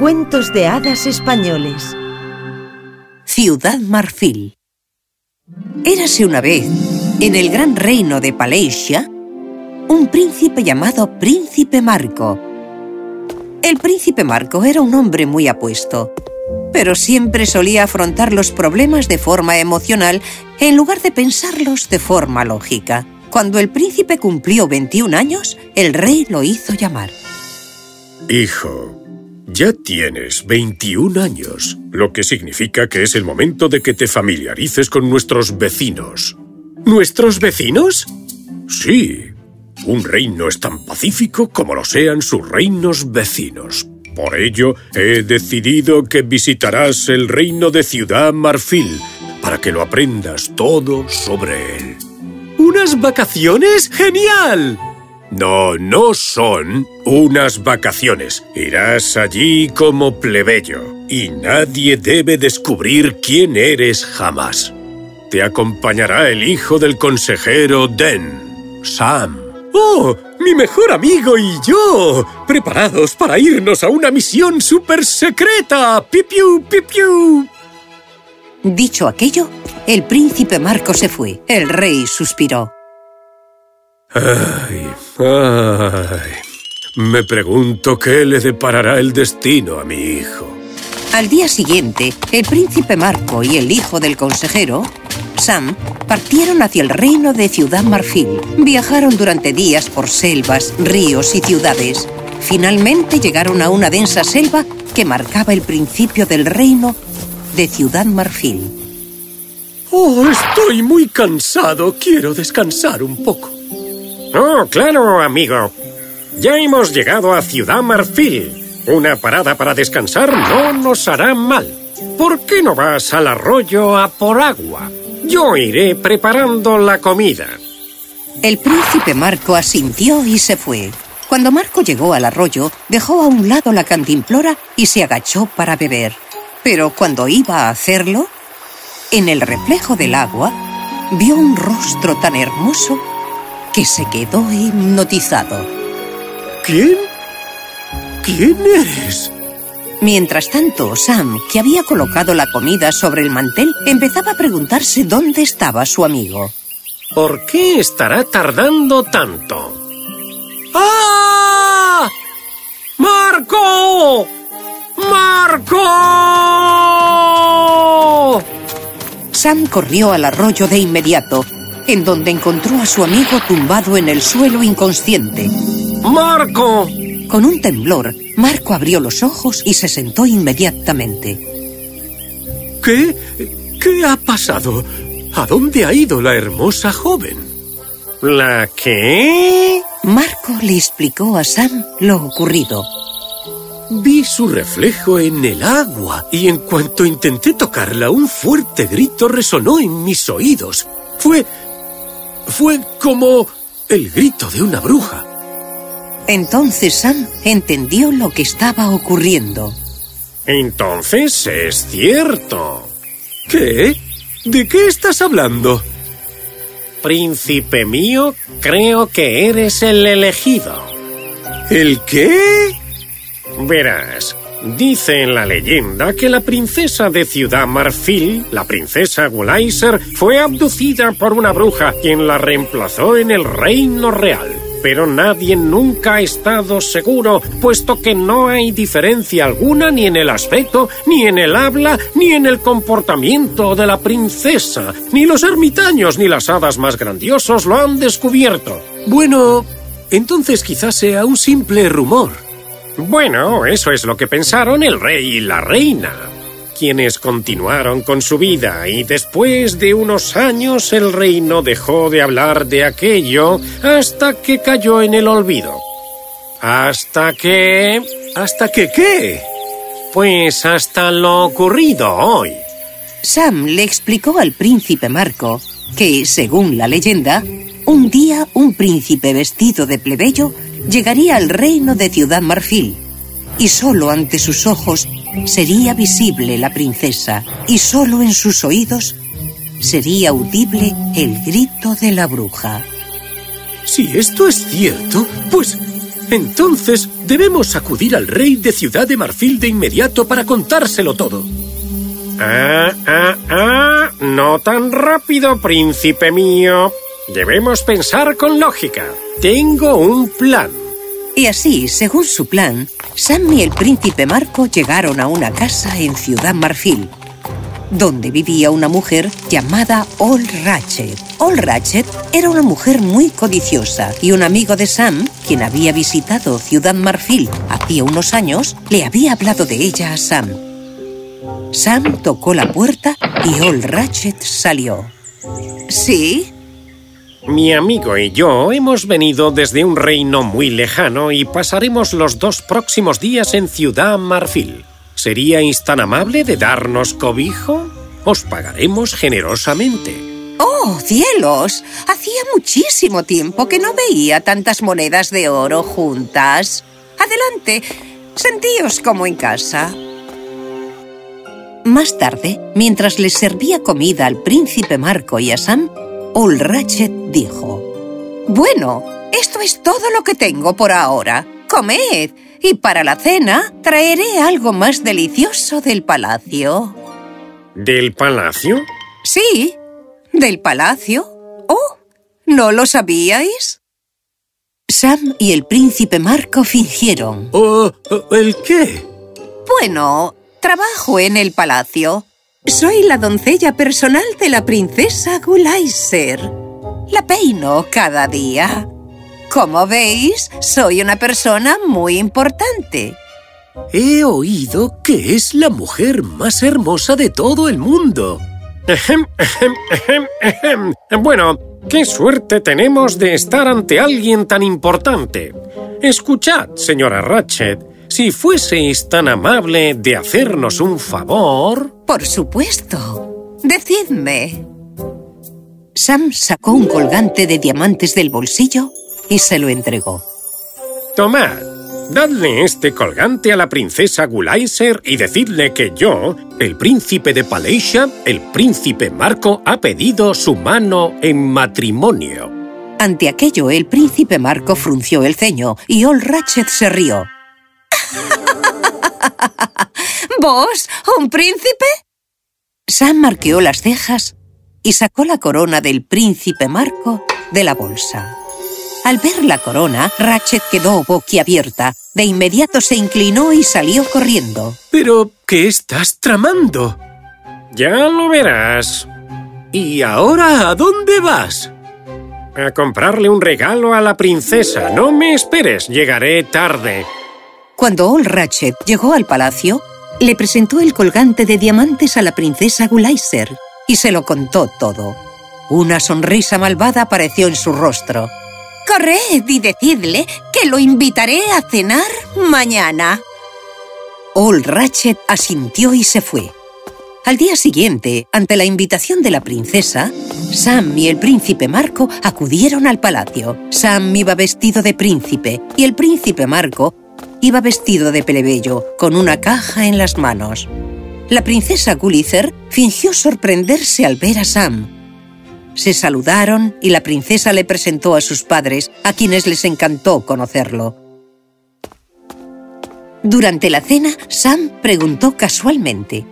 Cuentos de hadas españoles. Ciudad Marfil. Érase una vez, en el gran reino de Palesia, un príncipe llamado Príncipe Marco. El príncipe Marco era un hombre muy apuesto, pero siempre solía afrontar los problemas de forma emocional en lugar de pensarlos de forma lógica. Cuando el príncipe cumplió 21 años, el rey lo hizo llamar. Hijo, tienes 21 años, lo que significa que es el momento de que te familiarices con nuestros vecinos. ¿Nuestros vecinos? Sí, un reino es tan pacífico como lo sean sus reinos vecinos. Por ello, he decidido que visitarás el reino de Ciudad Marfil para que lo aprendas todo sobre él. ¿Unas vacaciones? ¡Genial! No, no son unas vacaciones. Irás allí como plebeyo y nadie debe descubrir quién eres jamás. Te acompañará el hijo del consejero Den, Sam. ¡Oh! ¡Mi mejor amigo y yo! ¡Preparados para irnos a una misión súper secreta! ¡Pipiu, pipiu! Dicho aquello, el príncipe Marco se fue. El rey suspiró. Ay, ay. Me pregunto qué le deparará el destino a mi hijo. Al día siguiente, el príncipe Marco y el hijo del consejero, Sam, partieron hacia el reino de Ciudad Marfil. Viajaron durante días por selvas, ríos y ciudades. Finalmente llegaron a una densa selva que marcaba el principio del reino de Ciudad Marfil. ¡Oh, estoy muy cansado! Quiero descansar un poco. Oh, claro, amigo. Ya hemos llegado a Ciudad Marfil. Una parada para descansar no nos hará mal. ¿Por qué no vas al arroyo a por agua? Yo iré preparando la comida. El príncipe Marco asintió y se fue. Cuando Marco llegó al arroyo, dejó a un lado la cantimplora y se agachó para beber. Pero cuando iba a hacerlo, en el reflejo del agua, vio un rostro tan hermoso que se quedó hipnotizado. ¿Quién? ¿Quién eres? Mientras tanto, Sam, que había colocado la comida sobre el mantel, empezaba a preguntarse dónde estaba su amigo. ¿Por qué estará tardando tanto? ¡Ah! ¡Marco! ¡Marco! Sam corrió al arroyo de inmediato, en donde encontró a su amigo tumbado en el suelo inconsciente. ¡Marco! Con un temblor, Marco abrió los ojos y se sentó inmediatamente. ¿Qué? ¿Qué ha pasado? ¿A dónde ha ido la hermosa joven? ¿La qué? Marco le explicó a Sam lo ocurrido. Vi su reflejo en el agua y en cuanto intenté tocarla, un fuerte grito resonó en mis oídos. Fue... fue como el grito de una bruja. Entonces Sam entendió lo que estaba ocurriendo. Entonces es cierto. ¿Qué? ¿De qué estás hablando? Príncipe mío, creo que eres el elegido. ¿El qué? Verás, dice en la leyenda que la princesa de Ciudad Marfil, la princesa Gulaiser, fue abducida por una bruja quien la reemplazó en el reino real. Pero nadie nunca ha estado seguro, puesto que no hay diferencia alguna ni en el aspecto, ni en el habla, ni en el comportamiento de la princesa. Ni los ermitaños ni las hadas más grandiosos lo han descubierto. Bueno, entonces quizás sea un simple rumor. Bueno, eso es lo que pensaron el rey y la reina, quienes continuaron con su vida y después de unos años el reino dejó de hablar de aquello hasta que cayó en el olvido. Hasta que... ¿Hasta que qué? Pues hasta lo ocurrido hoy. Sam le explicó al príncipe Marco que, según la leyenda, un día un príncipe vestido de plebeyo llegaría al reino de Ciudad Marfil y solo ante sus ojos sería visible la princesa y solo en sus oídos sería audible el grito de la bruja. Si esto es cierto, pues entonces Debemos acudir al rey de Ciudad de Marfil de inmediato para contárselo todo. Ah, ah, ah. No tan rápido, príncipe mío. Debemos pensar con lógica. Tengo un plan. Y así, según su plan, Sam y el príncipe Marco llegaron a una casa en Ciudad Marfil, donde vivía una mujer llamada Ol Ratchet. Ol Ratchet era una mujer muy codiciosa y un amigo de Sam, quien había visitado Ciudad Marfil hacía unos años, le había hablado de ella a Sam. Sam tocó la puerta y Ol Ratchet salió. ¿Sí? Mi amigo y yo hemos venido desde un reino muy lejano y pasaremos los dos próximos días en Ciudad Marfil. ¿Seríais tan amable de darnos cobijo? Os pagaremos generosamente. ¡Oh, cielos! Hacía muchísimo tiempo que no veía tantas monedas de oro juntas. Adelante, sentíos como en casa. Más tarde, mientras les servía comida al príncipe Marco y a Sam, Ol Ratchet dijo Bueno, esto es todo lo que tengo por ahora. Comed, y para la cena traeré algo más delicioso del palacio. ¿Del palacio? Sí, del palacio. Oh, ¿no lo sabíais? Sam y el príncipe Marco fingieron. ¿Oh, el qué? Bueno, trabajo en el palacio. Soy la doncella personal de la princesa Gulaiser. La peino cada día. Como veis, soy una persona muy importante. He oído que es la mujer más hermosa de todo el mundo. Bueno, qué suerte tenemos de estar ante alguien tan importante. Escuchad, señora Ratchet, si fueseis tan amable de hacernos un favor... Por supuesto. Decidme. Sam sacó un colgante de diamantes del bolsillo y se lo entregó. Tomad, dadle este colgante a la princesa Gulaiser y decidle que yo, el príncipe de Paleisha, el príncipe Marco, ha pedido su mano en matrimonio. Ante aquello, el príncipe Marco frunció el ceño y Ol Ratchet se rió. ¿Vos? ¿Un príncipe? Sam marqueó las cejas y sacó la corona del príncipe Marco de la bolsa. Al ver la corona, Ratchet quedó boquiabierta. De inmediato se inclinó y salió corriendo. ¿Pero qué estás tramando? Ya lo verás. ¿Y ahora a dónde vas? A comprarle un regalo a la princesa. No me esperes, llegaré tarde. Cuando Ol Ratchet llegó al palacio, le presentó el colgante de diamantes a la princesa Gulaiser y se lo contó todo. Una sonrisa malvada apareció en su rostro. Corred y decidle que lo invitaré a cenar mañana. Ol Ratchet asintió y se fue. Al día siguiente, ante la invitación de la princesa, Sam y el príncipe Marco acudieron al palacio. Sam iba vestido de príncipe y el príncipe Marco iba vestido de plebeyo, con una caja en las manos. La princesa Gulliver fingió sorprenderse al ver a Sam. Se saludaron y la princesa le presentó a sus padres, a quienes les encantó conocerlo. Durante la cena, Sam preguntó casualmente.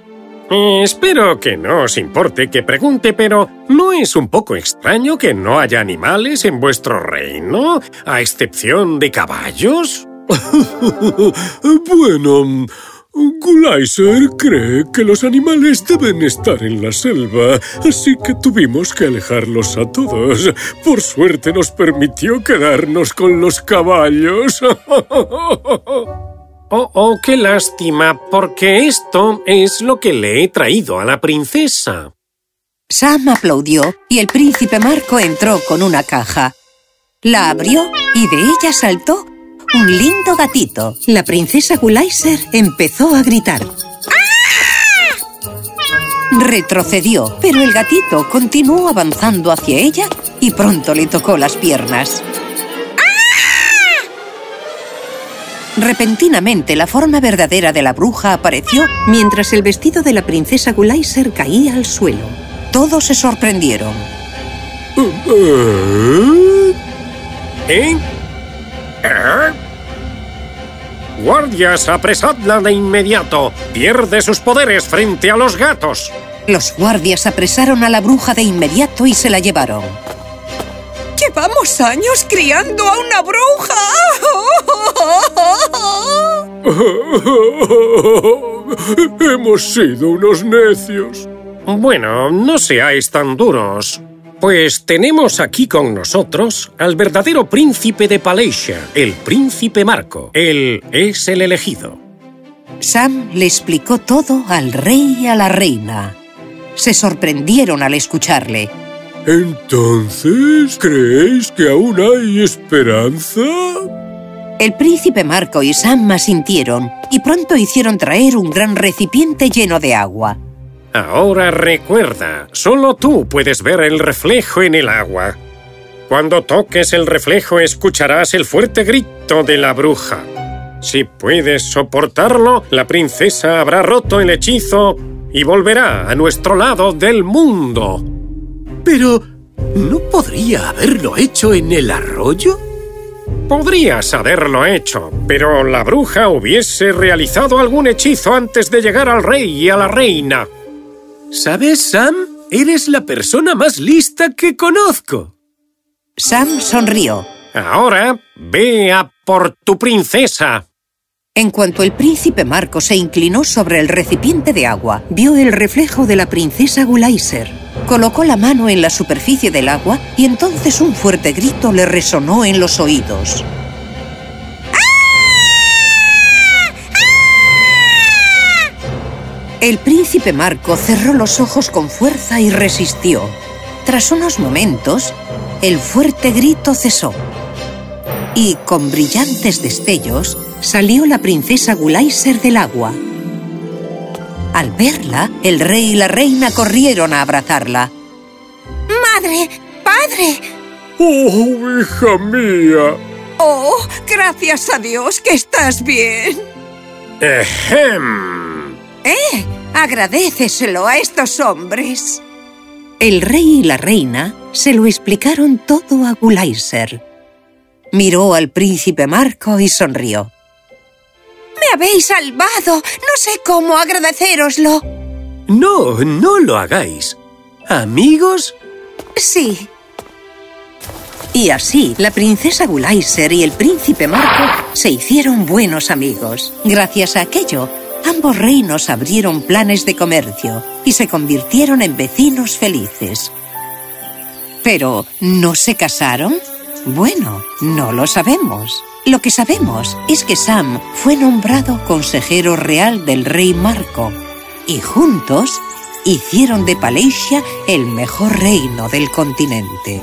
Espero que no os importe que pregunte, pero ¿no es un poco extraño que no haya animales en vuestro reino, a excepción de caballos? bueno, Gulaiser cree que los animales deben estar en la selva, así que tuvimos que alejarlos a todos. Por suerte nos permitió quedarnos con los caballos. Oh, oh, qué lástima, porque esto es lo que le he traído a la princesa. Sam aplaudió y el príncipe Marco entró con una caja. La abrió y de ella saltó un lindo gatito. La princesa Gulaiser empezó a gritar. Retrocedió, pero el gatito continuó avanzando hacia ella y pronto le tocó las piernas. Repentinamente, la forma verdadera de la bruja apareció mientras el vestido de la princesa Gulaiser caía al suelo. Todos se sorprendieron. ¿Eh? Guardias, apresadla de inmediato. Pierde sus poderes frente a los gatos. Los guardias apresaron a la bruja de inmediato y se la llevaron. Llevamos años criando a una bruja. Hemos sido unos necios. Bueno, no seáis tan duros. Pues tenemos aquí con nosotros al verdadero príncipe de Palesia, el príncipe Marco. Él es el elegido. Sam le explicó todo al rey y a la reina. Se sorprendieron al escucharle. ¿Entonces creéis que aún hay esperanza? El príncipe Marco y Sam asintieron y pronto hicieron traer un gran recipiente lleno de agua. Ahora recuerda, solo tú puedes ver el reflejo en el agua. Cuando toques el reflejo escucharás el fuerte grito de la bruja. Si puedes soportarlo, la princesa habrá roto el hechizo y volverá a nuestro lado del mundo. Pero, ¿no podría haberlo hecho en el arroyo? Podrías haberlo hecho, pero la bruja hubiese realizado algún hechizo antes de llegar al rey y a la reina. ¿Sabes, Sam? Eres la persona más lista que conozco. Sam sonrió. Ahora, ve a por tu princesa. En cuanto el príncipe Marco se inclinó sobre el recipiente de agua, vio el reflejo de la princesa Gulaiser. Colocó la mano en la superficie del agua y entonces un fuerte grito le resonó en los oídos. El príncipe Marco cerró los ojos con fuerza y resistió. Tras unos momentos, el fuerte grito cesó. Y, con brillantes destellos, salió la princesa Gulaiser del agua. Al verla, el rey y la reina corrieron a abrazarla. ¡Madre! ¡Padre! ¡Oh, hija mía! ¡Oh, gracias a Dios que estás bien! ¡Ejem! ¡Eh! Agradeceselo a estos hombres. El rey y la reina se lo explicaron todo a Gulaiser. Miró al príncipe Marco y sonrió. ¡Me habéis salvado! No sé cómo agradecéroslo. No, no lo hagáis. ¿Amigos? Sí. Y así, la princesa Gulaiser y el príncipe Marco se hicieron buenos amigos. Gracias a aquello, ambos reinos abrieron planes de comercio y se convirtieron en vecinos felices. Pero, ¿no se casaron? Bueno, no lo sabemos. Lo que sabemos es que Sam fue nombrado consejero real del rey Marco y juntos hicieron de Palesia el mejor reino del continente.